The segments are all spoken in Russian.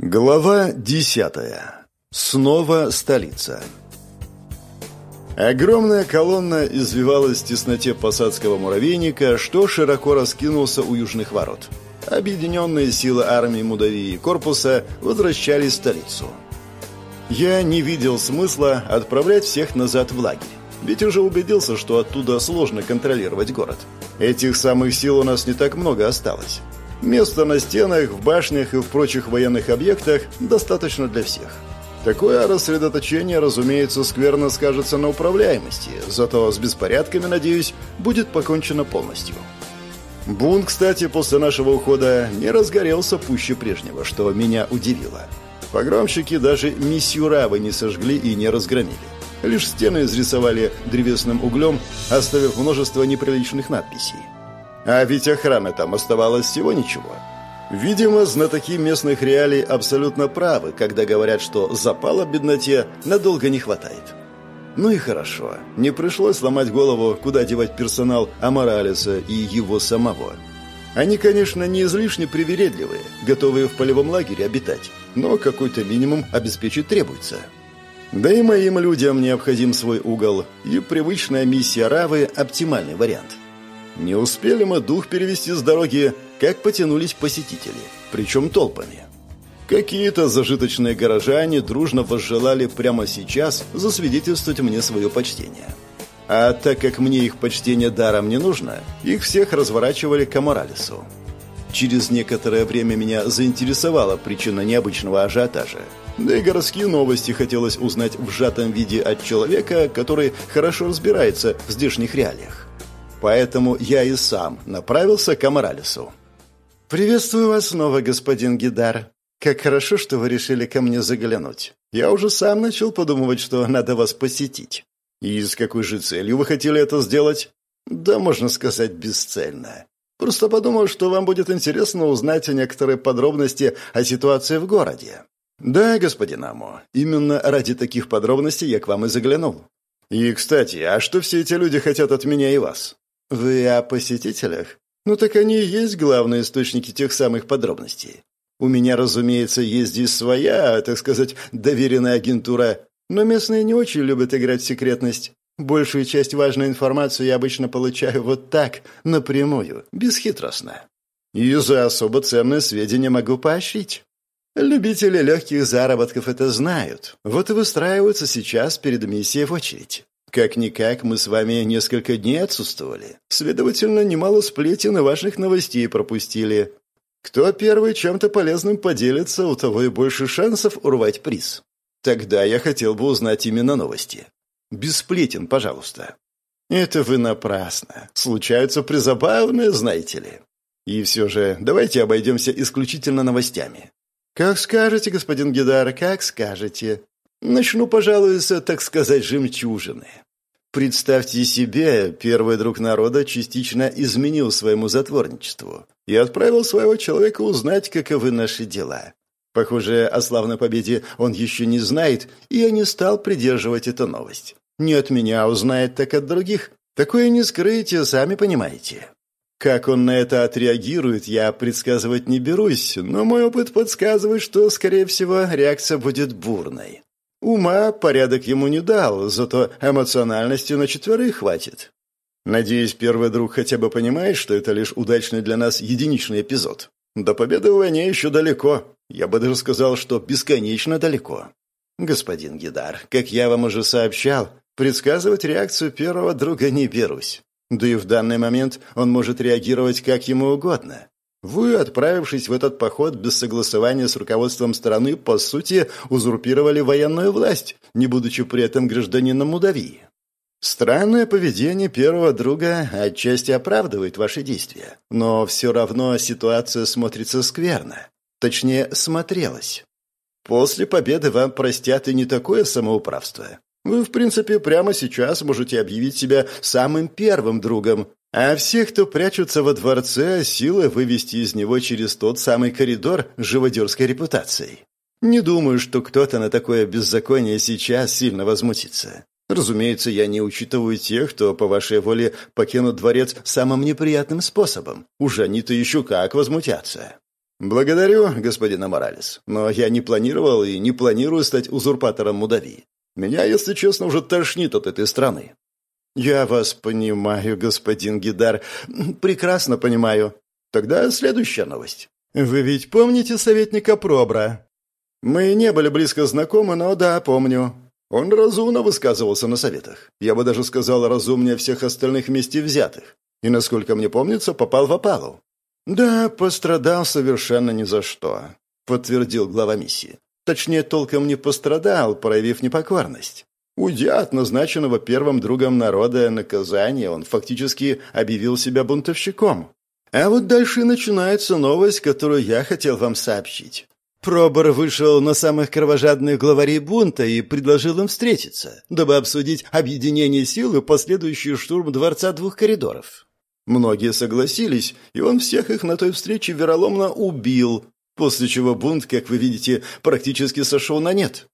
Глава десятая. Снова столица. Огромная колонна извивалась в тесноте посадского муравейника, что широко раскинулся у южных ворот. Объединенные силы армии Мудавии и корпуса возвращались в столицу. Я не видел смысла отправлять всех назад в лагерь. Ведь уже убедился, что оттуда сложно контролировать город. Этих самых сил у нас не так много осталось. Места на стенах, в башнях и в прочих военных объектах достаточно для всех. Такое рассредоточение, разумеется, скверно скажется на управляемости, зато с беспорядками, надеюсь, будет покончено полностью. Бунт, кстати, после нашего ухода не разгорелся пуще прежнего, что меня удивило. Погромщики даже миссюравы не сожгли и не разгромили. Лишь стены изрисовали древесным углем, оставив множество неприличных надписей. А ведь охраны там оставалось всего ничего. Видимо, знатоки местных реалий абсолютно правы, когда говорят, что запала бедноте надолго не хватает. Ну и хорошо. Не пришлось ломать голову, куда девать персонал Аморалиса и его самого. Они, конечно, не излишне привередливые, готовые в полевом лагере обитать, но какой-то минимум обеспечить требуется. Да и моим людям необходим свой угол, и привычная миссия Равы – оптимальный вариант – не успели мы дух перевести с дороги, как потянулись посетители, причем толпами. Какие-то зажиточные горожане дружно возжелали прямо сейчас засвидетельствовать мне свое почтение. А так как мне их почтение даром не нужно, их всех разворачивали к Аморалису. Через некоторое время меня заинтересовала причина необычного ажиотажа. Да и городские новости хотелось узнать в сжатом виде от человека, который хорошо разбирается в здешних реалиях. Поэтому я и сам направился к Аморалису. «Приветствую вас снова, господин Гидар. Как хорошо, что вы решили ко мне заглянуть. Я уже сам начал подумывать, что надо вас посетить. И с какой же целью вы хотели это сделать? Да, можно сказать, бесцельно. Просто подумал, что вам будет интересно узнать некоторые подробности о ситуации в городе. Да, господин Амо, именно ради таких подробностей я к вам и заглянул. И, кстати, а что все эти люди хотят от меня и вас? «Вы о посетителях? Ну так они и есть главные источники тех самых подробностей. У меня, разумеется, есть здесь своя, так сказать, доверенная агентура, но местные не очень любят играть в секретность. Большую часть важной информации я обычно получаю вот так, напрямую, бесхитростно. И за особо ценные сведения могу поощрить. Любители легких заработков это знают. Вот и выстраиваются сейчас перед миссией в очередь. Как-никак мы с вами несколько дней отсутствовали. Следовательно, немало сплетен и важных новостей пропустили. Кто первый чем-то полезным поделится, у того и больше шансов урвать приз. Тогда я хотел бы узнать именно новости. Без сплетен, пожалуйста. Это вы напрасно. Случаются призабавные, знаете ли. И все же, давайте обойдемся исключительно новостями. Как скажете, господин Гидар, как скажете. Начну, пожалуй, с, так сказать, жемчужины. Представьте себе, первый друг народа частично изменил своему затворничеству и отправил своего человека узнать, каковы наши дела. Похоже, о славной победе он еще не знает, и я не стал придерживать эту новость. Не от меня узнает, так от других. Такое не скрыть, сами понимаете. Как он на это отреагирует, я предсказывать не берусь, но мой опыт подсказывает, что, скорее всего, реакция будет бурной. Ума порядок ему не дал, зато эмоциональности на четверых хватит. Надеюсь, первый друг хотя бы понимает, что это лишь удачный для нас единичный эпизод. До победы в войне еще далеко. Я бы даже сказал, что бесконечно далеко. Господин Гидар, как я вам уже сообщал, предсказывать реакцию первого друга не берусь. Да и в данный момент он может реагировать как ему угодно. Вы, отправившись в этот поход без согласования с руководством страны, по сути, узурпировали военную власть, не будучи при этом гражданином Мудавии. Странное поведение первого друга отчасти оправдывает ваши действия, но все равно ситуация смотрится скверно. Точнее, смотрелась. После победы вам простят и не такое самоуправство. Вы, в принципе, прямо сейчас можете объявить себя самым первым другом, а всех, кто прячутся во дворце, силы вывести из него через тот самый коридор с живодерской репутацией. Не думаю, что кто-то на такое беззаконие сейчас сильно возмутится. Разумеется, я не учитываю тех, кто по вашей воле покинут дворец самым неприятным способом. Уж они-то еще как возмутятся. «Благодарю, господин Аморалес, но я не планировал и не планирую стать узурпатором Мудави. Меня, если честно, уже тошнит от этой страны». «Я вас понимаю, господин Гидар, прекрасно понимаю. Тогда следующая новость. Вы ведь помните советника Пробра?» «Мы не были близко знакомы, но да, помню. Он разумно высказывался на советах. Я бы даже сказал, разумнее всех остальных вместе взятых. И, насколько мне помнится, попал в опалу. «Да, пострадал совершенно ни за что», — подтвердил глава миссии. Точнее, толком не пострадал, проявив непокорность. Уйдя от назначенного первым другом народа наказания, он фактически объявил себя бунтовщиком. А вот дальше начинается новость, которую я хотел вам сообщить. Пробор вышел на самых кровожадных главарей бунта и предложил им встретиться, дабы обсудить объединение сил и последующий штурм Дворца Двух Коридоров. Многие согласились, и он всех их на той встрече вероломно убил, после чего бунт, как вы видите, практически сошел на нет.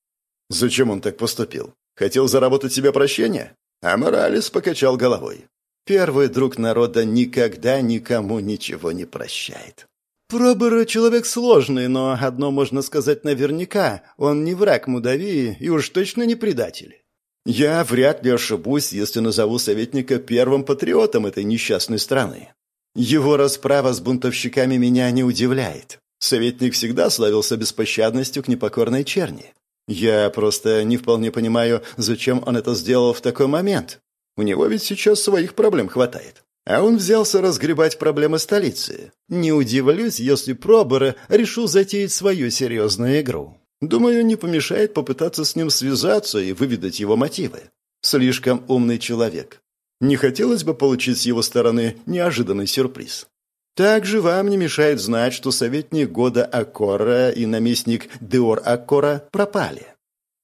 Зачем он так поступил? Хотел заработать себе прощение? А Моралес покачал головой. Первый друг народа никогда никому ничего не прощает. Пробор человек сложный, но одно можно сказать наверняка. Он не враг Мудавии и уж точно не предатель. Я вряд ли ошибусь, если назову советника первым патриотом этой несчастной страны. Его расправа с бунтовщиками меня не удивляет. Советник всегда славился беспощадностью к непокорной черни. Я просто не вполне понимаю, зачем он это сделал в такой момент. У него ведь сейчас своих проблем хватает. А он взялся разгребать проблемы столицы. Не удивлюсь, если Пробора решил затеять свою серьезную игру. Думаю, не помешает попытаться с ним связаться и выведать его мотивы. Слишком умный человек. Не хотелось бы получить с его стороны неожиданный сюрприз. Также вам не мешает знать, что советник года Аккора и наместник Деор Аккора пропали.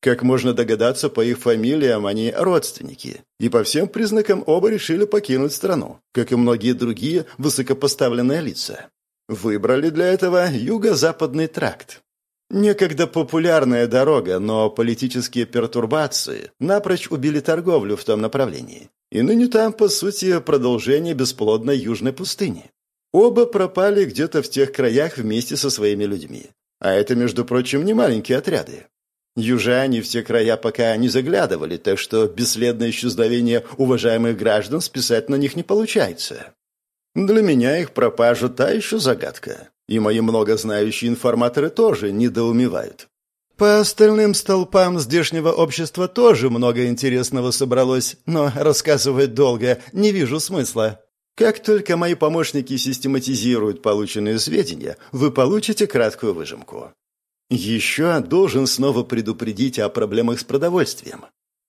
Как можно догадаться, по их фамилиям они родственники, и по всем признакам оба решили покинуть страну, как и многие другие высокопоставленные лица. Выбрали для этого юго-западный тракт. Некогда популярная дорога, но политические пертурбации напрочь убили торговлю в том направлении. И ныне там, по сути, продолжение бесплодной южной пустыни. Оба пропали где-то в тех краях вместе со своими людьми. А это, между прочим, не маленькие отряды. Южане в те края пока не заглядывали, так что бесследное исчезновение уважаемых граждан списать на них не получается. Для меня их пропажа та еще загадка. И мои многознающие информаторы тоже недоумевают. По остальным столпам здешнего общества тоже много интересного собралось, но рассказывать долго не вижу смысла. Как только мои помощники систематизируют полученные сведения, вы получите краткую выжимку. Еще должен снова предупредить о проблемах с продовольствием.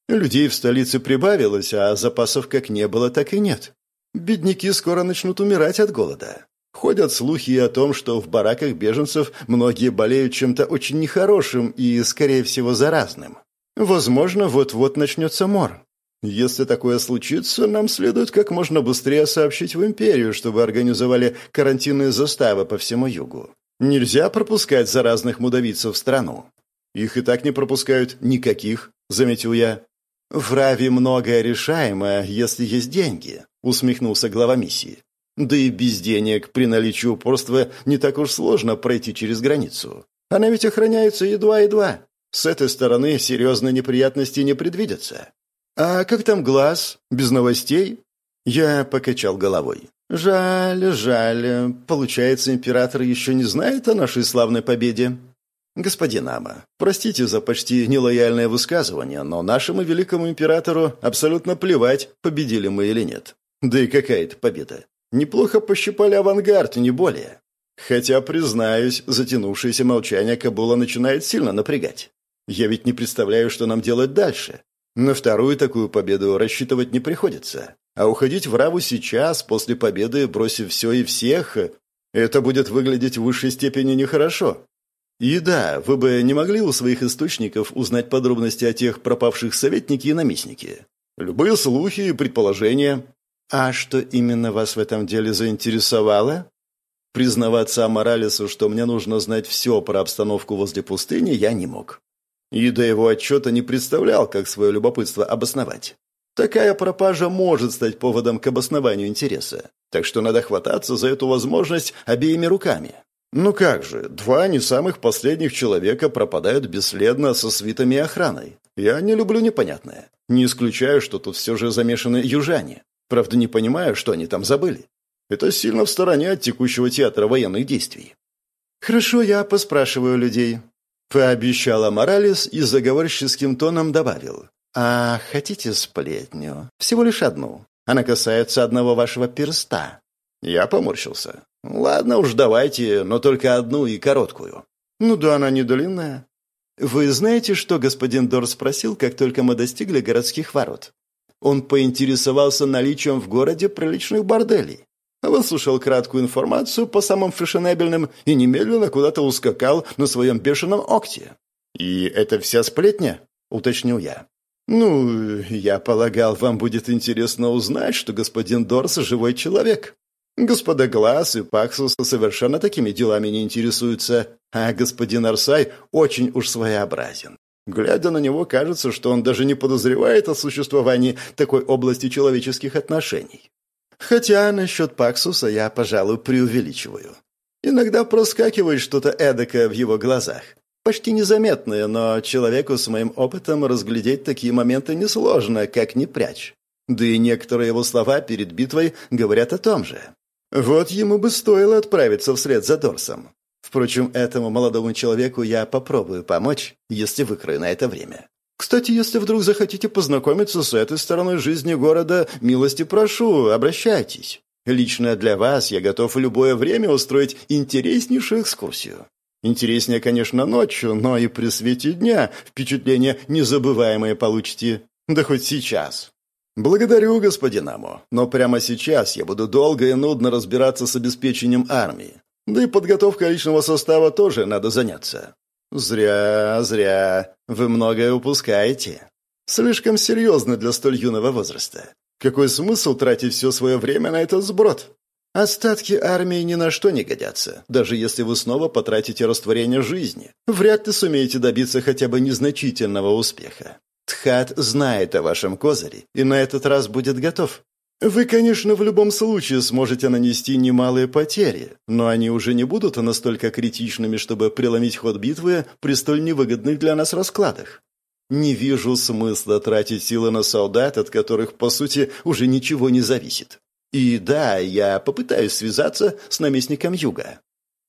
Людей в столице прибавилось, а запасов как не было, так и нет. Бедняки скоро начнут умирать от голода. Ходят слухи о том, что в бараках беженцев многие болеют чем-то очень нехорошим и, скорее всего, заразным. Возможно, вот-вот начнется мор. Если такое случится, нам следует как можно быстрее сообщить в империю, чтобы организовали карантинные заставы по всему югу. Нельзя пропускать заразных мудавицев в страну. Их и так не пропускают никаких, заметил я. В Раве многое решаемо, если есть деньги, усмехнулся глава миссии. Да и без денег при наличии упорства не так уж сложно пройти через границу. Она ведь охраняется едва-едва. С этой стороны серьезные неприятности не предвидятся. А как там глаз? Без новостей? Я покачал головой. Жаль, жаль. Получается, император еще не знает о нашей славной победе. Господин Ама, простите за почти нелояльное высказывание, но нашему великому императору абсолютно плевать, победили мы или нет. Да и какая это победа? Неплохо пощипали авангард, не более. Хотя, признаюсь, затянувшееся молчание Кабула начинает сильно напрягать. Я ведь не представляю, что нам делать дальше. На вторую такую победу рассчитывать не приходится. А уходить в Раву сейчас, после победы, бросив все и всех, это будет выглядеть в высшей степени нехорошо. И да, вы бы не могли у своих источников узнать подробности о тех пропавших советнике и наместнике. Любые слухи и предположения. «А что именно вас в этом деле заинтересовало?» Признаваться Аморалесу, что мне нужно знать все про обстановку возле пустыни, я не мог. И до его отчета не представлял, как свое любопытство обосновать. Такая пропажа может стать поводом к обоснованию интереса, так что надо хвататься за эту возможность обеими руками. Ну как же, два не самых последних человека пропадают бесследно со свитами и охраной. Я не люблю непонятное. Не исключаю, что тут все же замешаны южане. Правда, не понимаю, что они там забыли. Это сильно в стороне от текущего театра военных действий. «Хорошо, я поспрашиваю людей», — пообещала Моралес и заговорческим тоном добавил. «А хотите сплетню? Всего лишь одну. Она касается одного вашего перста». Я поморщился. «Ладно уж, давайте, но только одну и короткую». «Ну да, она не длинная». «Вы знаете, что господин Дор спросил, как только мы достигли городских ворот?» Он поинтересовался наличием в городе приличных борделей. Выслушал краткую информацию по самым фешенебельным и немедленно куда-то ускакал на своем бешеном окте. «И это вся сплетня?» — уточнил я. «Ну, я полагал, вам будет интересно узнать, что господин Дорс — живой человек. Господа Глаз и Паксус совершенно такими делами не интересуются, а господин Арсай очень уж своеобразен. Глядя на него, кажется, что он даже не подозревает о существовании такой области человеческих отношений. Хотя насчет Паксуса я, пожалуй, преувеличиваю. Иногда проскакивает что-то эдакое в его глазах. Почти незаметное, но человеку с моим опытом разглядеть такие моменты несложно, как не прячь. Да и некоторые его слова перед битвой говорят о том же. Вот ему бы стоило отправиться вслед за Дорсом. Впрочем, этому молодому человеку я попробую помочь, если выкрою на это время. Кстати, если вдруг захотите познакомиться с этой стороной жизни города, милости прошу, обращайтесь. Лично для вас я готов в любое время устроить интереснейшую экскурсию. Интереснее, конечно, ночью, но и при свете дня впечатление незабываемое получите. Да хоть сейчас. Благодарю, господин Амо, но прямо сейчас я буду долго и нудно разбираться с обеспечением армии. Да и подготовкой личного состава тоже надо заняться. «Зря, зря. Вы многое упускаете. Слишком серьезно для столь юного возраста. Какой смысл тратить все свое время на этот сброд? Остатки армии ни на что не годятся, даже если вы снова потратите растворение жизни. Вряд ли сумеете добиться хотя бы незначительного успеха. Тхат знает о вашем козыре и на этот раз будет готов. Вы, конечно, в любом случае сможете нанести немалые потери, но они уже не будут настолько критичными, чтобы преломить ход битвы при столь невыгодных для нас раскладах. Не вижу смысла тратить силы на солдат, от которых, по сути, уже ничего не зависит. И да, я попытаюсь связаться с наместником Юга.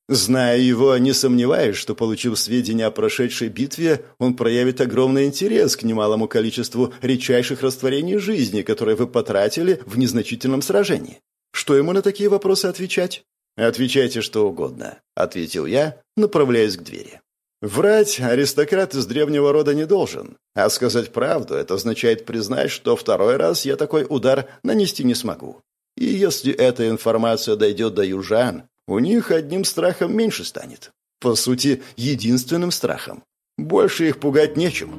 Зная его, не сомневаюсь, что, получив сведения о прошедшей битве, он проявит огромный интерес к немалому количеству редчайших растворений жизни, которые вы потратили в незначительном сражении. Что ему на такие вопросы отвечать? «Отвечайте что угодно», — ответил я, направляясь к двери. Врать аристократ из древнего рода не должен, а сказать правду — это означает признать, что второй раз я такой удар нанести не смогу. И если эта информация дойдет до южан, у них одним страхом меньше станет. По сути, единственным страхом. Больше их пугать нечем.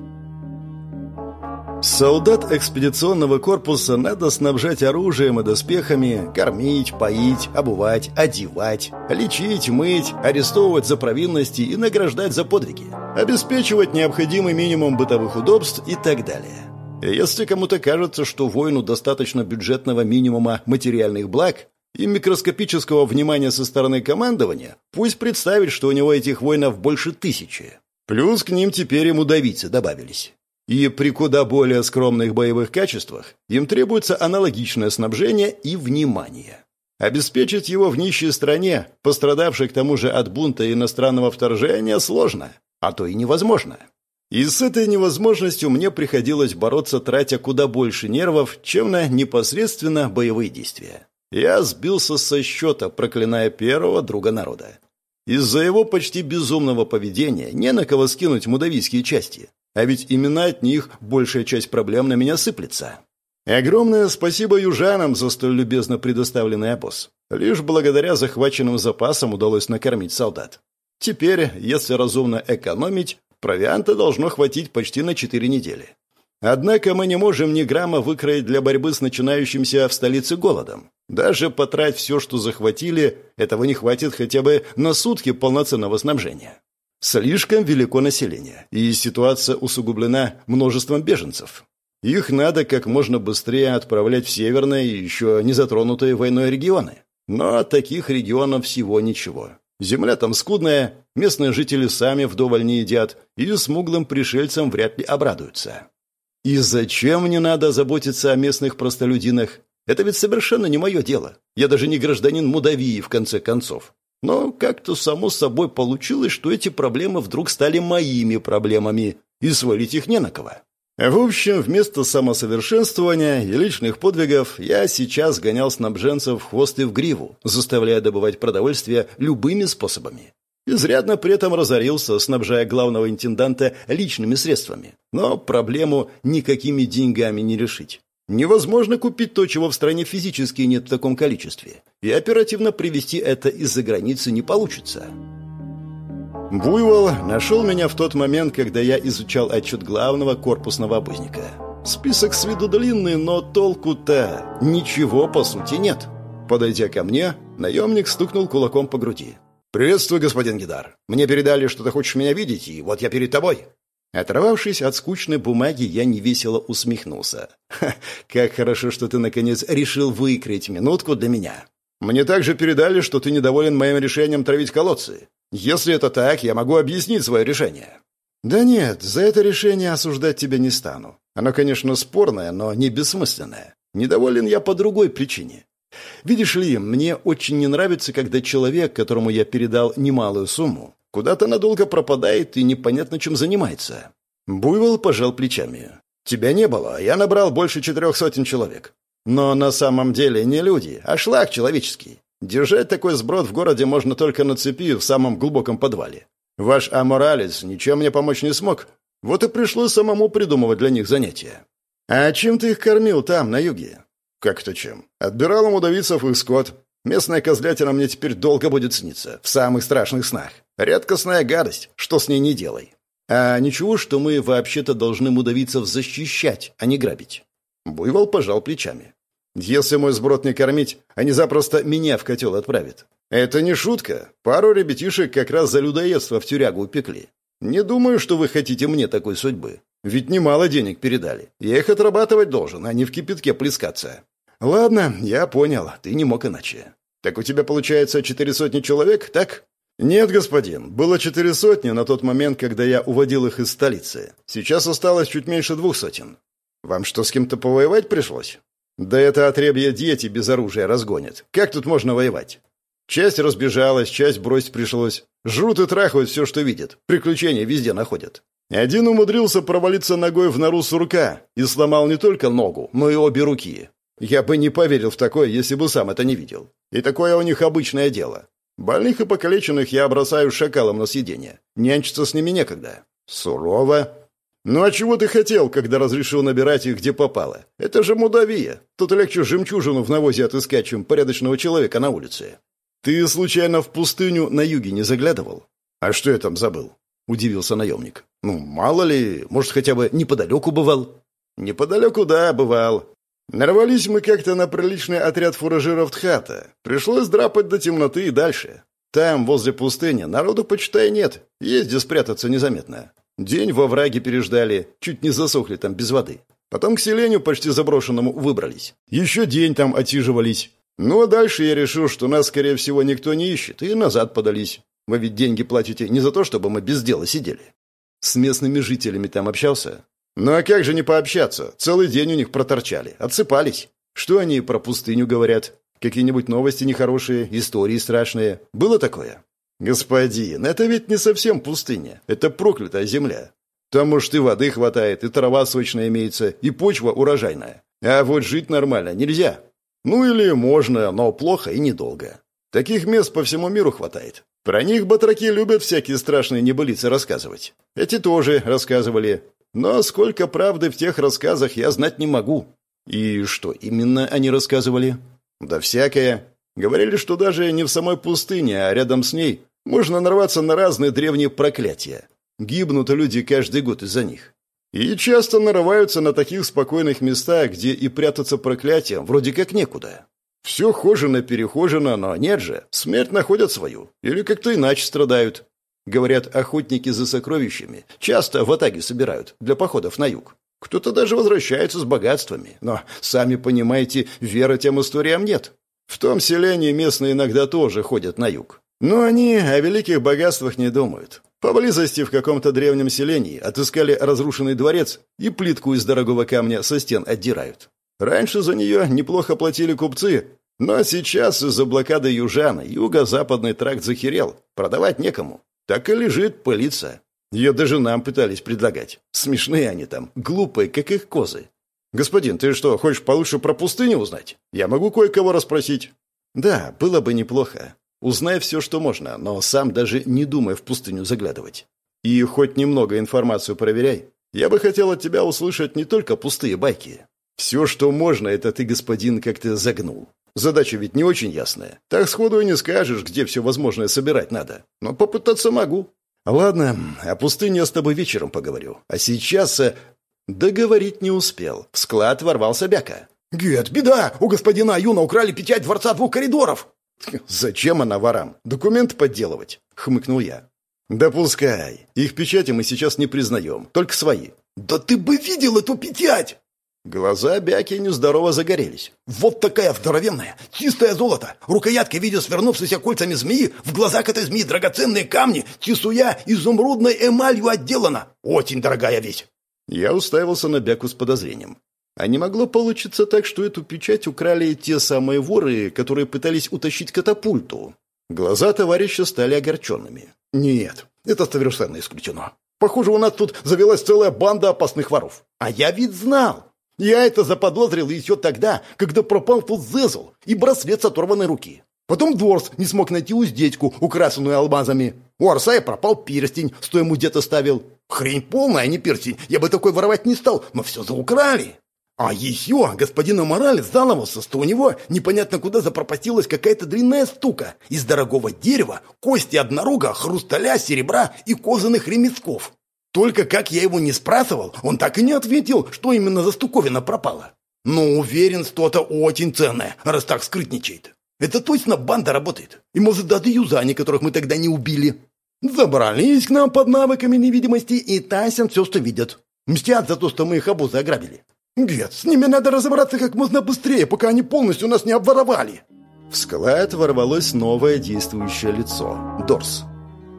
Солдат экспедиционного корпуса надо снабжать оружием и доспехами, кормить, поить, обувать, одевать, лечить, мыть, арестовывать за провинности и награждать за подвиги, обеспечивать необходимый минимум бытовых удобств и так далее. Если кому-то кажется, что воину достаточно бюджетного минимума материальных благ, и микроскопического внимания со стороны командования, пусть представит, что у него этих воинов больше тысячи. Плюс к ним теперь ему давицы добавились. И при куда более скромных боевых качествах им требуется аналогичное снабжение и внимание. Обеспечить его в нищей стране, пострадавшей к тому же от бунта и иностранного вторжения, сложно, а то и невозможно. И с этой невозможностью мне приходилось бороться, тратя куда больше нервов, чем на непосредственно боевые действия. Я сбился со счета, проклиная первого друга народа. Из-за его почти безумного поведения не на кого скинуть мудавийские части. А ведь именно от них большая часть проблем на меня сыплется. Огромное спасибо южанам за столь любезно предоставленный обоз. Лишь благодаря захваченным запасам удалось накормить солдат. Теперь, если разумно экономить, провианта должно хватить почти на четыре недели. Однако мы не можем ни грамма выкроить для борьбы с начинающимся в столице голодом. Даже потратить все, что захватили, этого не хватит хотя бы на сутки полноценного снабжения. Слишком велико население, и ситуация усугублена множеством беженцев. Их надо как можно быстрее отправлять в северные еще не затронутые войной регионы. Но таких регионов всего ничего. Земля там скудная, местные жители сами вдоволь не едят, и смуглым пришельцам вряд ли обрадуются. И зачем мне надо заботиться о местных простолюдинах? Это ведь совершенно не мое дело. Я даже не гражданин Мудавии, в конце концов. Но как-то само собой получилось, что эти проблемы вдруг стали моими проблемами, и свалить их не на кого. В общем, вместо самосовершенствования и личных подвигов я сейчас гонял снабженцев в хвост и в гриву, заставляя добывать продовольствие любыми способами. Изрядно при этом разорился, снабжая главного интенданта личными средствами. Но проблему никакими деньгами не решить. Невозможно купить то, чего в стране физически нет в таком количестве. И оперативно привезти это из-за границы не получится. Буйвол нашел меня в тот момент, когда я изучал отчет главного корпусного обозника. Список с виду длинный, но толку-то ничего по сути нет. Подойдя ко мне, наемник стукнул кулаком по груди. «Приветствую, господин Гидар. Мне передали, что ты хочешь меня видеть, и вот я перед тобой». Оторвавшись от скучной бумаги, я невесело усмехнулся. «Ха, как хорошо, что ты, наконец, решил выкрыть минутку для меня. Мне также передали, что ты недоволен моим решением травить колодцы. Если это так, я могу объяснить свое решение». «Да нет, за это решение осуждать тебя не стану. Оно, конечно, спорное, но не бессмысленное. Недоволен я по другой причине. Видишь ли, мне очень не нравится, когда человек, которому я передал немалую сумму, куда-то надолго пропадает и непонятно чем занимается». Буйвол пожал плечами. «Тебя не было, я набрал больше четырех сотен человек. Но на самом деле не люди, а шлак человеческий. Держать такой сброд в городе можно только на цепи в самом глубоком подвале. Ваш Аморалес ничем мне помочь не смог. Вот и пришлось самому придумывать для них занятия. А чем ты их кормил там, на юге? Как-то чем? Отбирал у удавицев их скот. Местная козлятина мне теперь долго будет сниться. В самых страшных снах. Редкостная гадость. Что с ней не делай. А ничего, что мы вообще-то должны мудавицев защищать, а не грабить. Буйвол пожал плечами. Если мой сброд не кормить, они запросто меня в котел отправят. Это не шутка. Пару ребятишек как раз за людоедство в тюрягу упекли. Не думаю, что вы хотите мне такой судьбы. Ведь немало денег передали. Я их отрабатывать должен, а не в кипятке плескаться. Ладно, я понял. Ты не мог иначе. Так у тебя получается четыре сотни человек, так? Нет, господин. Было четыре сотни на тот момент, когда я уводил их из столицы. Сейчас осталось чуть меньше двух сотен. Вам что, с кем-то повоевать пришлось? Да это отребье дети без оружия разгонят. Как тут можно воевать? Часть разбежалась, часть бросить пришлось. Жрут и трахают все, что видят. Приключения везде находят. Один умудрился провалиться ногой в нору сурка и сломал не только ногу, но и обе руки. Я бы не поверил в такое, если бы сам это не видел. И такое у них обычное дело. Больных и покалеченных я бросаю шакалом на съедение. Нянчиться с ними некогда. Сурово, «Ну а чего ты хотел, когда разрешил набирать их где попало? Это же Мудавия. Тут легче жемчужину в навозе отыскать, чем порядочного человека на улице. Ты, случайно, в пустыню на юге не заглядывал? А что я там забыл?» — удивился наемник. «Ну, мало ли, может, хотя бы неподалеку бывал?» «Неподалеку, да, бывал. Нарвались мы как-то на приличный отряд фуражиров Тхата. Пришлось драпать до темноты и дальше. Там, возле пустыни, народу, почитай, нет. Есть где спрятаться незаметно. День во враге переждали, чуть не засохли там без воды. Потом к селению почти заброшенному выбрались. Еще день там отсиживались. Ну а дальше я решил, что нас, скорее всего, никто не ищет, и назад подались. Вы ведь деньги платите не за то, чтобы мы без дела сидели. С местными жителями там общался? Ну а как же не пообщаться? Целый день у них проторчали, отсыпались. Что они про пустыню говорят? Какие-нибудь новости нехорошие, истории страшные? Было такое? «Господин, это ведь не совсем пустыня. Это проклятая земля. Там, может, и воды хватает, и трава сочная имеется, и почва урожайная. А вот жить нормально нельзя. Ну или можно, но плохо и недолго. Таких мест по всему миру хватает. Про них батраки любят всякие страшные небылицы рассказывать. Эти тоже рассказывали. Но сколько правды в тех рассказах я знать не могу. И что именно они рассказывали? Да всякое. Говорили, что даже не в самой пустыне, а рядом с ней можно нарваться на разные древние проклятия. Гибнут люди каждый год из-за них. И часто нарываются на таких спокойных местах, где и прятаться проклятием вроде как некуда. Все хожено-перехожено, но нет же, смерть находят свою. Или как-то иначе страдают. Говорят, охотники за сокровищами часто в атаге собирают для походов на юг. Кто-то даже возвращается с богатствами. Но, сами понимаете, веры тем историям нет. В том селении местные иногда тоже ходят на юг. Но они о великих богатствах не думают. Поблизости в каком-то древнем селении отыскали разрушенный дворец и плитку из дорогого камня со стен отдирают. Раньше за нее неплохо платили купцы, но сейчас из-за блокады южан юго-западный тракт захерел, продавать некому. Так и лежит пылиться. Ее даже нам пытались предлагать. Смешные они там, глупые, как их козы. «Господин, ты что, хочешь получше про пустыню узнать? Я могу кое-кого расспросить». «Да, было бы неплохо. Узнай все, что можно, но сам даже не думай в пустыню заглядывать. И хоть немного информацию проверяй. Я бы хотел от тебя услышать не только пустые байки. Все, что можно, это ты, господин, как-то загнул. Задача ведь не очень ясная. Так сходу и не скажешь, где все возможное собирать надо. Но попытаться могу. Ладно, о пустыне я с тобой вечером поговорю. А сейчас... Э, договорить не успел. В склад ворвался Бяка. «Гет, беда! У господина Аюна украли печать дворца двух коридоров!» «Зачем она ворам? Документ подделывать?» — хмыкнул я. «Допускай. Их печати мы сейчас не признаем, только свои». «Да ты бы видел эту печать!» Глаза Бяки нездорово загорелись. «Вот такая здоровенная, чистое золото, рукоятка в виде свернувшейся кольцами змеи, в глазах этой змеи драгоценные камни, чесуя изумрудной эмалью отделана. Очень дорогая вещь!» Я уставился на Бяку с подозрением. А не могло получиться так, что эту печать украли те самые воры, которые пытались утащить катапульту? Глаза товарища стали огорченными. «Нет, это совершенно исключено. Похоже, у нас тут завелась целая банда опасных воров. А я ведь знал. Я это заподозрил еще тогда, когда пропал тут Зезл и браслет с оторванной руки. Потом Дворс не смог найти уздечку, украшенную алмазами. У Арсая пропал перстень, что ему где-то ставил. Хрень полная, а не перстень. Я бы такой воровать не стал, но все заукрали. А еще господин Моралес жаловался, что у него непонятно куда запропастилась какая-то длинная стука из дорогого дерева, кости однорога, хрусталя, серебра и кожаных ремесков. Только как я его не спрашивал, он так и не ответил, что именно за стуковина пропала. Но уверен, что-то очень ценное, раз так скрытничает. Это точно банда работает. И, может, даже юзани, которых мы тогда не убили. Забрались к нам под навыками невидимости и тасят все, что видят. Мстят за то, что мы их обозы ограбили. «Гет, с ними надо разобраться как можно быстрее, пока они полностью нас не обворовали!» В склад ворвалось новое действующее лицо – Дорс.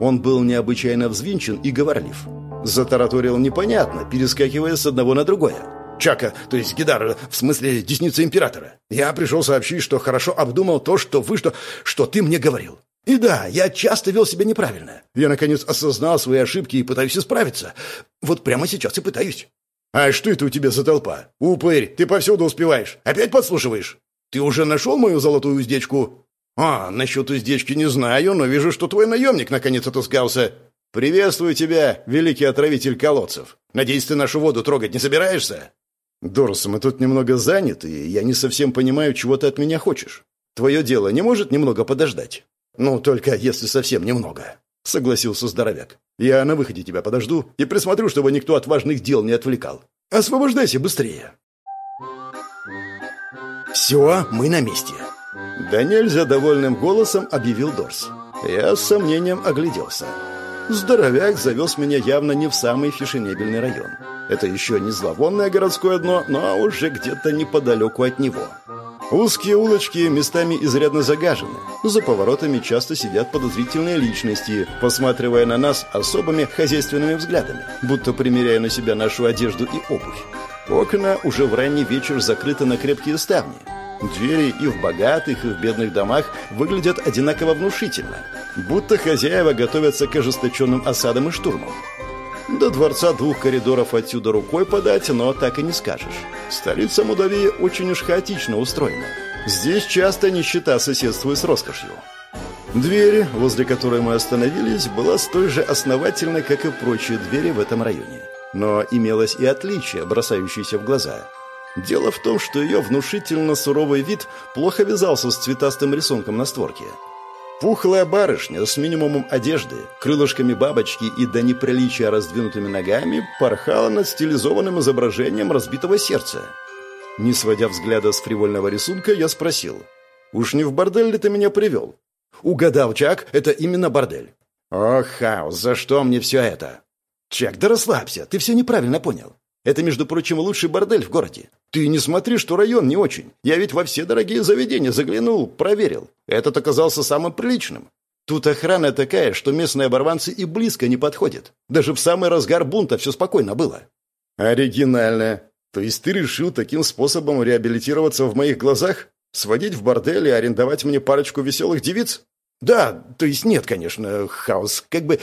Он был необычайно взвинчен и говорлив. Затараторил непонятно, перескакивая с одного на другое. «Чака, то есть Гидар, в смысле десница императора. Я пришел сообщить, что хорошо обдумал то, что вы, что, что ты мне говорил. И да, я часто вел себя неправильно. Я, наконец, осознал свои ошибки и пытаюсь исправиться. Вот прямо сейчас и пытаюсь. «А что это у тебя за толпа? Упырь, ты повсюду успеваешь. Опять подслушиваешь? Ты уже нашел мою золотую уздечку?» «А, насчет уздечки не знаю, но вижу, что твой наемник наконец отыскался. Приветствую тебя, великий отравитель колодцев. Надеюсь, ты нашу воду трогать не собираешься?» «Дорс, мы тут немного заняты, и я не совсем понимаю, чего ты от меня хочешь. Твое дело не может немного подождать?» «Ну, только если совсем немного», — согласился здоровяк. «Я на выходе тебя подожду и присмотрю, чтобы никто от важных дел не отвлекал. Освобождайся быстрее!» «Все, мы на месте!» Да нельзя довольным голосом объявил Дорс. Я с сомнением огляделся. Здоровяк завез меня явно не в самый фешенебельный район. Это еще не зловонное городское дно, но уже где-то неподалеку от него. Узкие улочки местами изрядно загажены. За поворотами часто сидят подозрительные личности, посматривая на нас особыми хозяйственными взглядами, будто примеряя на себя нашу одежду и обувь. Окна уже в ранний вечер закрыты на крепкие ставни. Двери и в богатых, и в бедных домах выглядят одинаково внушительно, будто хозяева готовятся к ожесточенным осадам и штурмам. До дворца двух коридоров отсюда рукой подать, но так и не скажешь. Столица Мудавии очень уж хаотично устроена. Здесь часто нищета соседствует с роскошью. Дверь, возле которой мы остановились, была столь же основательной, как и прочие двери в этом районе. Но имелось и отличие, бросающееся в глаза. Дело в том, что ее внушительно суровый вид плохо вязался с цветастым рисунком на створке – Пухлая барышня с минимумом одежды, крылышками бабочки и до неприличия раздвинутыми ногами порхала над стилизованным изображением разбитого сердца. Не сводя взгляда с фривольного рисунка, я спросил. «Уж не в бордель ли ты меня привел?» «Угадал, Чак, это именно бордель». «Ох, Хаус, за что мне все это?» «Чак, да расслабься, ты все неправильно понял. Это, между прочим, лучший бордель в городе. Ты не смотри, что район не очень. Я ведь во все дорогие заведения заглянул, проверил. Этот оказался самым приличным. Тут охрана такая, что местные оборванцы и близко не подходят. Даже в самый разгар бунта все спокойно было. Оригинально. То есть ты решил таким способом реабилитироваться в моих глазах? Сводить в бордель и арендовать мне парочку веселых девиц? Да, то есть нет, конечно, хаос. Как бы...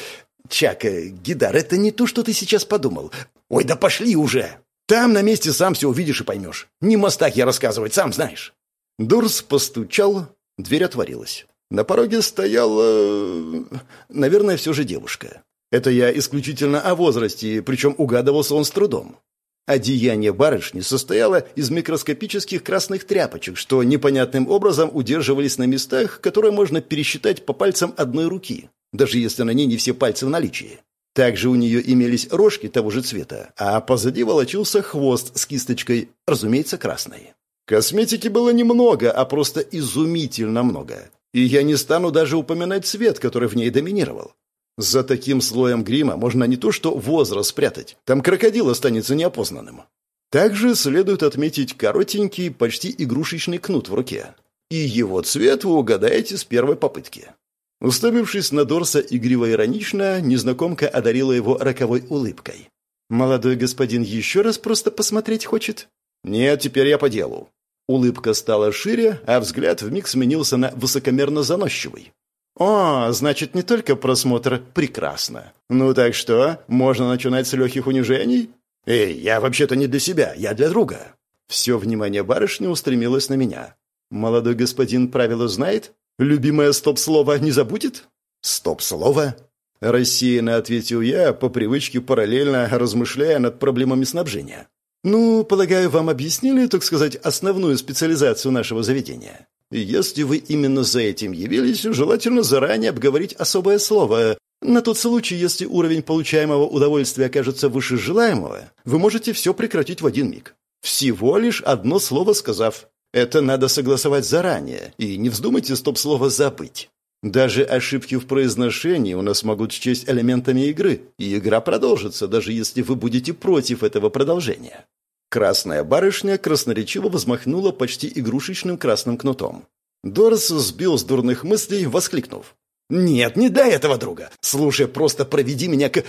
Чак, э, Гидар, это не то, что ты сейчас подумал. Ой, да пошли уже. Там на месте сам все увидишь и поймешь. Не мостах я рассказывать, сам знаешь. Дурс постучал, дверь отворилась. На пороге стояла... Наверное, все же девушка. Это я исключительно о возрасте, причем угадывался он с трудом. Одеяние барышни состояло из микроскопических красных тряпочек, что непонятным образом удерживались на местах, которые можно пересчитать по пальцам одной руки, даже если на ней не все пальцы в наличии. Также у нее имелись рожки того же цвета, а позади волочился хвост с кисточкой, разумеется, красной. Косметики было немного, а просто изумительно много. И я не стану даже упоминать цвет, который в ней доминировал. За таким слоем грима можно не то что возраст спрятать, там крокодил останется неопознанным. Также следует отметить коротенький, почти игрушечный кнут в руке. И его цвет вы угадаете с первой попытки. Уставившись на Дорса игриво-иронично, незнакомка одарила его роковой улыбкой. «Молодой господин еще раз просто посмотреть хочет?» «Нет, теперь я по делу». Улыбка стала шире, а взгляд вмиг сменился на высокомерно заносчивый. «О, значит, не только просмотр. Прекрасно. Ну так что, можно начинать с легких унижений?» «Эй, я вообще-то не для себя, я для друга». Все внимание барышни устремилось на меня. «Молодой господин правила знает? Любимое стоп-слово не забудет?» «Стоп-слово?» Рассеянно ответил я, по привычке параллельно размышляя над проблемами снабжения. «Ну, полагаю, вам объяснили, так сказать, основную специализацию нашего заведения. Если вы именно за этим явились, желательно заранее обговорить особое слово. На тот случай, если уровень получаемого удовольствия окажется выше желаемого, вы можете все прекратить в один миг. Всего лишь одно слово сказав. Это надо согласовать заранее, и не вздумайте стоп-слово забыть. Даже ошибки в произношении у нас могут счесть элементами игры, и игра продолжится, даже если вы будете против этого продолжения. Красная барышня красноречиво взмахнула почти игрушечным красным кнутом. Дорс сбил с дурных мыслей, воскликнув. «Нет, не дай этого друга! Слушай, просто проведи меня к...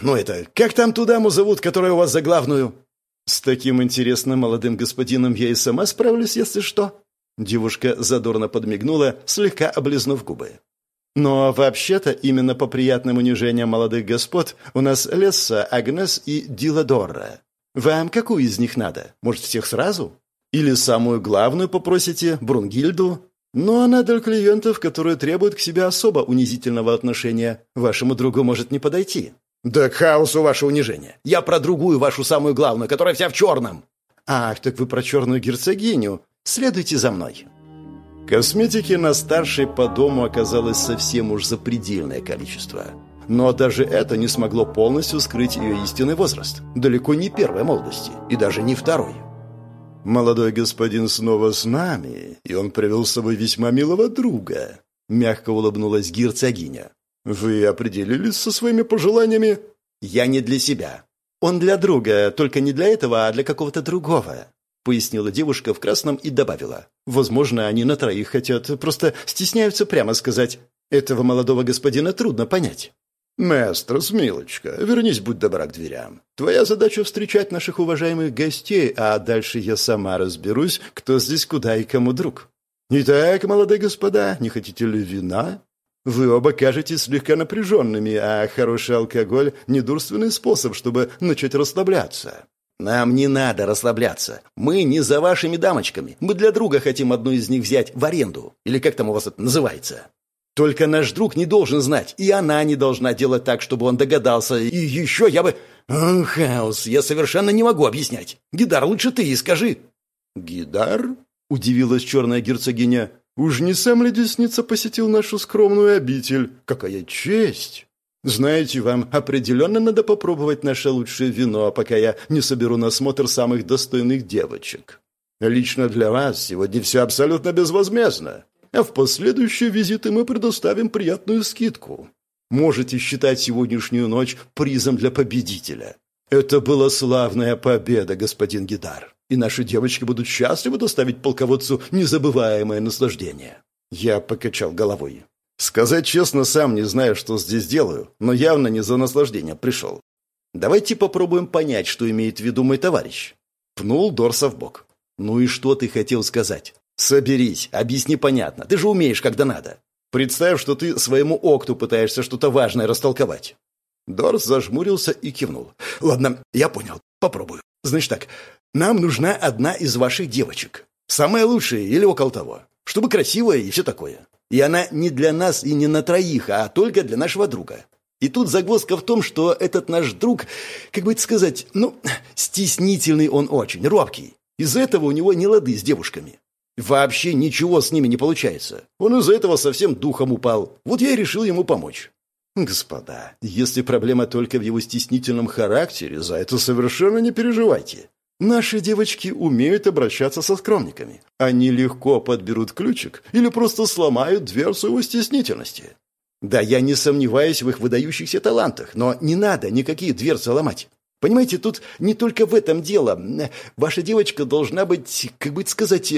Ну это, как там ту даму зовут, которая у вас за главную?» «С таким интересным молодым господином я и сама справлюсь, если что». Девушка задорно подмигнула, слегка облизнув губы. «Но вообще-то именно по приятным унижениям молодых господ у нас Лесса, Агнес и Диладорра. Вам какую из них надо? Может, всех сразу? Или самую главную попросите, Брунгильду? Но она для клиентов, которые требуют к себе особо унизительного отношения. Вашему другу может не подойти. Да к хаосу ваше унижение. Я про другую вашу самую главную, которая вся в черном. Ах, так вы про черную герцогиню. Следуйте за мной. Косметики на старшей по дому оказалось совсем уж запредельное количество. Но даже это не смогло полностью скрыть ее истинный возраст. Далеко не первой молодости, и даже не второй. «Молодой господин снова с нами, и он привел с собой весьма милого друга», — мягко улыбнулась герцогиня. «Вы определились со своими пожеланиями?» «Я не для себя. Он для друга, только не для этого, а для какого-то другого», — пояснила девушка в красном и добавила. «Возможно, они на троих хотят, просто стесняются прямо сказать. Этого молодого господина трудно понять». «Местрос, милочка, вернись, будь добра к дверям. Твоя задача встречать наших уважаемых гостей, а дальше я сама разберусь, кто здесь куда и кому друг. Итак, молодые господа, не хотите ли вина? Вы оба кажетесь слегка напряженными, а хороший алкоголь — недурственный способ, чтобы начать расслабляться». «Нам не надо расслабляться. Мы не за вашими дамочками. Мы для друга хотим одну из них взять в аренду. Или как там у вас это называется?» Только наш друг не должен знать, и она не должна делать так, чтобы он догадался. И еще я бы... О, Хаус, я совершенно не могу объяснять. Гидар, лучше ты и скажи. Гидар? Удивилась черная герцогиня. Уж не сам ли десница посетил нашу скромную обитель? Какая честь! Знаете, вам определенно надо попробовать наше лучшее вино, пока я не соберу на смотр самых достойных девочек. Лично для вас сегодня все абсолютно безвозмездно а в последующие визиты мы предоставим приятную скидку. Можете считать сегодняшнюю ночь призом для победителя. Это была славная победа, господин Гидар, и наши девочки будут счастливы доставить полководцу незабываемое наслаждение. Я покачал головой. Сказать честно, сам не знаю, что здесь делаю, но явно не за наслаждение пришел. Давайте попробуем понять, что имеет в виду мой товарищ. Пнул Дорса в бок. Ну и что ты хотел сказать? Соберись, объясни понятно. Ты же умеешь, когда надо. Представь, что ты своему окту пытаешься что-то важное растолковать. Дорс зажмурился и кивнул. «Ладно, я понял. Попробую. Значит так, нам нужна одна из ваших девочек. Самая лучшая или около того. Чтобы красивая и все такое. И она не для нас и не на троих, а только для нашего друга. И тут загвоздка в том, что этот наш друг, как бы это сказать, ну, стеснительный он очень, робкий. Из-за этого у него не лады с девушками. Вообще ничего с ними не получается. Он из-за этого совсем духом упал. Вот я и решил ему помочь. Господа, если проблема только в его стеснительном характере, за это совершенно не переживайте. Наши девочки умеют обращаться со скромниками. Они легко подберут ключик или просто сломают дверцу его стеснительности. Да, я не сомневаюсь в их выдающихся талантах, но не надо никакие дверцы ломать. Понимаете, тут не только в этом дело. Ваша девочка должна быть, как бы сказать,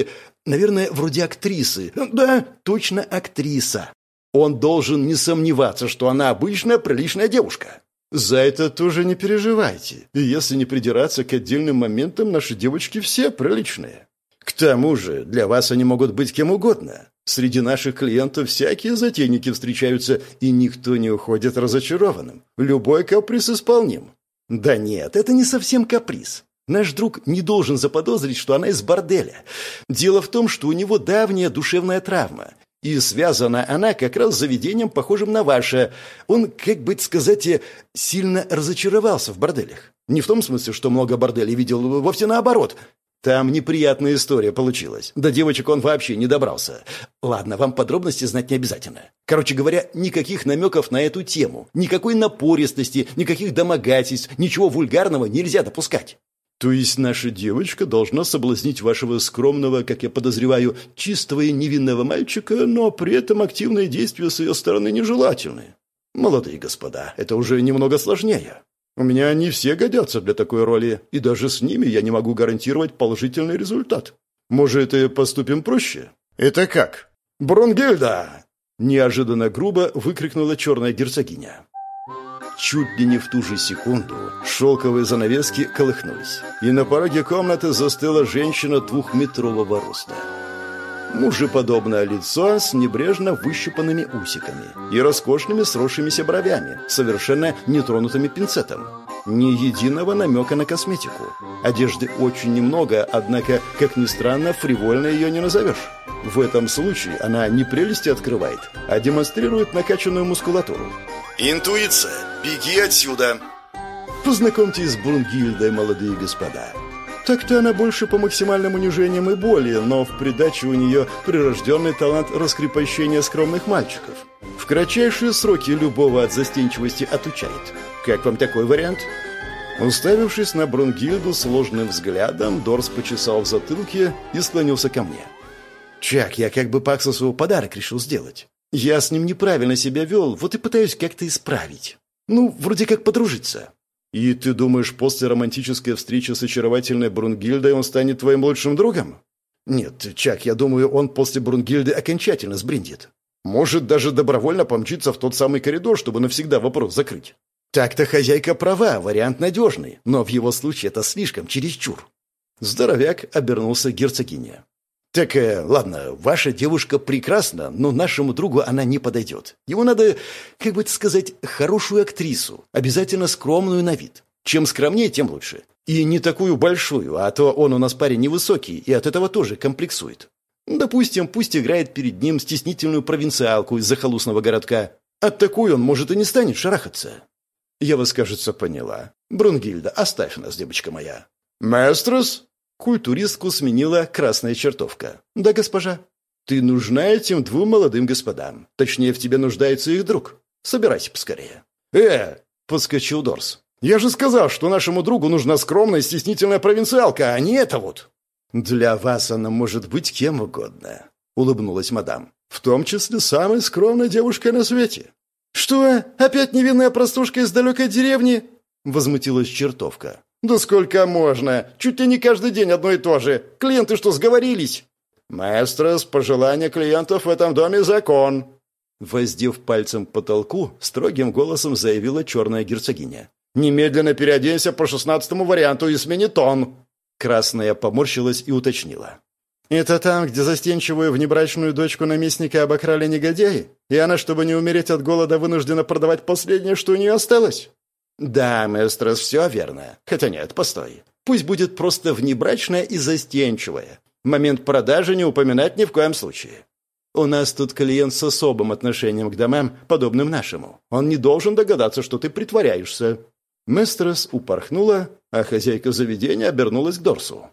наверное, вроде актрисы. Да, точно актриса. Он должен не сомневаться, что она обычная приличная девушка. За это тоже не переживайте. И если не придираться к отдельным моментам, наши девочки все приличные. К тому же, для вас они могут быть кем угодно. Среди наших клиентов всякие затейники встречаются, и никто не уходит разочарованным. Любой каприз исполним. Да нет, это не совсем каприз. Наш друг не должен заподозрить, что она из борделя. Дело в том, что у него давняя душевная травма, и связана она как раз с заведением, похожим на ваше. Он, как бы сказать, сильно разочаровался в борделях. Не в том смысле, что много борделей видел, вовсе наоборот. Там неприятная история получилась. До девочек он вообще не добрался. Ладно, вам подробности знать не обязательно. Короче говоря, никаких намеков на эту тему, никакой напористости, никаких домогательств, ничего вульгарного нельзя допускать. То есть наша девочка должна соблазнить вашего скромного, как я подозреваю, чистого и невинного мальчика, но при этом активные действия с ее стороны нежелательны. Молодые господа, это уже немного сложнее. У меня не все годятся для такой роли, и даже с ними я не могу гарантировать положительный результат. Может, и поступим проще? Это как? Бронгельда! Неожиданно грубо выкрикнула черная герцогиня. Чуть ли не в ту же секунду шелковые занавески колыхнулись, и на пороге комнаты застыла женщина двухметрового роста. Мужеподобное лицо с небрежно выщипанными усиками и роскошными сросшимися бровями, совершенно нетронутыми пинцетом. Ни единого намека на косметику. Одежды очень немного, однако, как ни странно, фривольно ее не назовешь. В этом случае она не прелести открывает, а демонстрирует накачанную мускулатуру. «Интуиция! Беги отсюда!» Познакомьтесь с Брунгильдой, молодые господа. Так-то она больше по максимальным унижениям и боли, но в придачу у нее прирожденный талант раскрепощения скромных мальчиков. В кратчайшие сроки любого от застенчивости отучает. Как вам такой вариант? Уставившись на Брунгильду сложным взглядом, Дорс почесал в затылке и склонился ко мне. «Чак, я как бы Паксусу подарок решил сделать. Я с ним неправильно себя вел, вот и пытаюсь как-то исправить. Ну, вроде как подружиться. И ты думаешь, после романтической встречи с очаровательной Брунгильдой он станет твоим лучшим другом? Нет, Чак, я думаю, он после Брунгильды окончательно сбрендит. Может, даже добровольно помчиться в тот самый коридор, чтобы навсегда вопрос закрыть. Так-то хозяйка права, вариант надежный, но в его случае это слишком чересчур. Здоровяк обернулся к герцогине. «Так, э, ладно, ваша девушка прекрасна, но нашему другу она не подойдет. Ему надо, как бы сказать, хорошую актрису, обязательно скромную на вид. Чем скромнее, тем лучше. И не такую большую, а то он у нас парень невысокий и от этого тоже комплексует. Допустим, пусть играет перед ним стеснительную провинциалку из захолустного городка. От такой он, может, и не станет шарахаться. Я вас, кажется, поняла. Брунгильда, оставь нас, девочка моя. «Маэстрос?» Культуристку сменила красная чертовка. «Да, госпожа». «Ты нужна этим двум молодым господам. Точнее, в тебе нуждается их друг. Собирайся поскорее». «Э!» — подскочил Дорс. «Я же сказал, что нашему другу нужна скромная, стеснительная провинциалка, а не это вот». «Для вас она может быть кем угодно», — улыбнулась мадам. «В том числе самой скромной девушкой на свете». «Что, опять невинная простушка из далекой деревни?» — возмутилась чертовка. «Да сколько можно? Чуть ли не каждый день одно и то же. Клиенты что, сговорились?» «Маэстрос, пожелания клиентов в этом доме закон», Воздев пальцем к потолку, строгим голосом заявила черная герцогиня. «Немедленно переоденься по шестнадцатому варианту и смени тон!» Красная поморщилась и уточнила. «Это там, где застенчивую внебрачную дочку наместника обокрали негодяи, и она, чтобы не умереть от голода, вынуждена продавать последнее, что у нее осталось?» «Да, мэстрос, все верно. Хотя нет, постой. Пусть будет просто внебрачная и застенчивая. Момент продажи не упоминать ни в коем случае. У нас тут клиент с особым отношением к домам, подобным нашему. Он не должен догадаться, что ты притворяешься». Местрос упорхнула, а хозяйка заведения обернулась к Дорсу.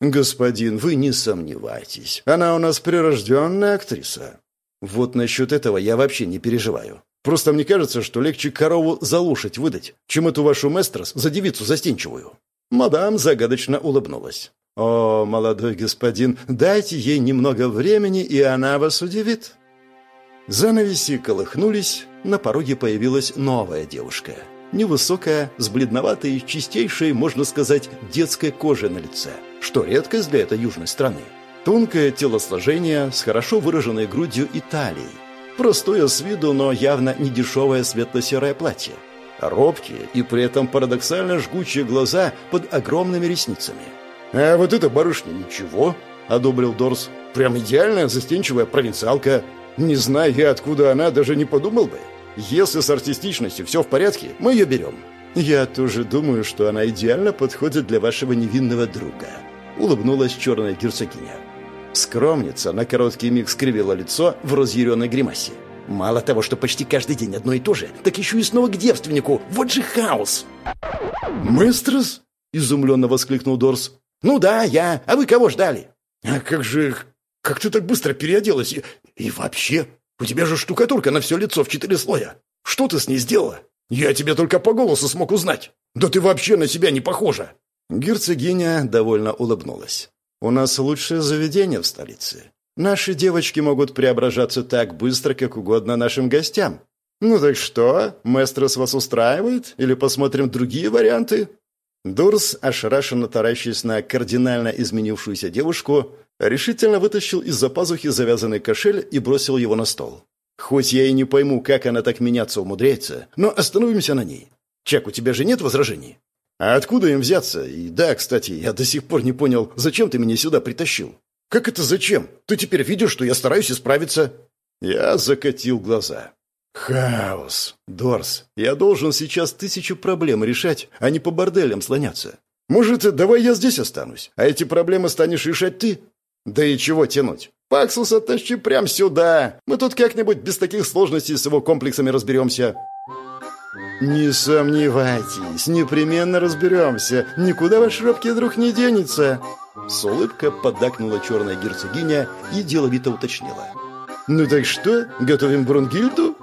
«Господин, вы не сомневайтесь. Она у нас прирожденная актриса. Вот насчет этого я вообще не переживаю. Просто мне кажется, что легче корову за лошадь выдать, чем эту вашу местрос за девицу застенчивую». Мадам загадочно улыбнулась. «О, молодой господин, дайте ей немного времени, и она вас удивит». Занавеси колыхнулись, на пороге появилась новая девушка. Невысокая, с бледноватой, чистейшей, можно сказать, детской кожей на лице – что редкость для этой южной страны. Тонкое телосложение с хорошо выраженной грудью и талией. Простое с виду, но явно не дешевое светло-серое платье. Робкие и при этом парадоксально жгучие глаза под огромными ресницами. «А вот эта барышня ничего», — одобрил Дорс. «Прям идеальная застенчивая провинциалка. Не зная я, откуда она, даже не подумал бы. Если с артистичностью все в порядке, мы ее берем». «Я тоже думаю, что она идеально подходит для вашего невинного друга», — улыбнулась черная герцогиня. Скромница на короткий миг скривила лицо в разъяренной гримасе. «Мало того, что почти каждый день одно и то же, так еще и снова к девственнику. Вот же хаос!» «Мэстрос?» — изумленно воскликнул Дорс. «Ну да, я. А вы кого ждали?» «А как же... Как ты так быстро переоделась? И, и вообще, у тебя же штукатурка на все лицо в четыре слоя. Что ты с ней сделала? Я тебя только по голосу смог узнать. Да ты вообще на себя не похожа!» Герцогиня довольно улыбнулась. «У нас лучшее заведение в столице. Наши девочки могут преображаться так быстро, как угодно нашим гостям. Ну так что, Местрос вас устраивает? Или посмотрим другие варианты?» Дурс, ошарашенно таращаясь на кардинально изменившуюся девушку, решительно вытащил из-за пазухи завязанный кошель и бросил его на стол. «Хоть я и не пойму, как она так меняться умудряется, но остановимся на ней. Чак, у тебя же нет возражений?» А откуда им взяться? И да, кстати, я до сих пор не понял, зачем ты меня сюда притащил? Как это зачем? Ты теперь видишь, что я стараюсь исправиться? Я закатил глаза. Хаос. Дорс, я должен сейчас тысячу проблем решать, а не по борделям слоняться. Может, давай я здесь останусь, а эти проблемы станешь решать ты? Да и чего тянуть? Паксуса тащи прямо сюда. Мы тут как-нибудь без таких сложностей с его комплексами разберемся. «Не сомневайтесь, непременно разберемся. Никуда ваш робкий друг не денется!» С улыбкой поддакнула черная герцогиня и деловито уточнила. «Ну так что, готовим Брунгильду?»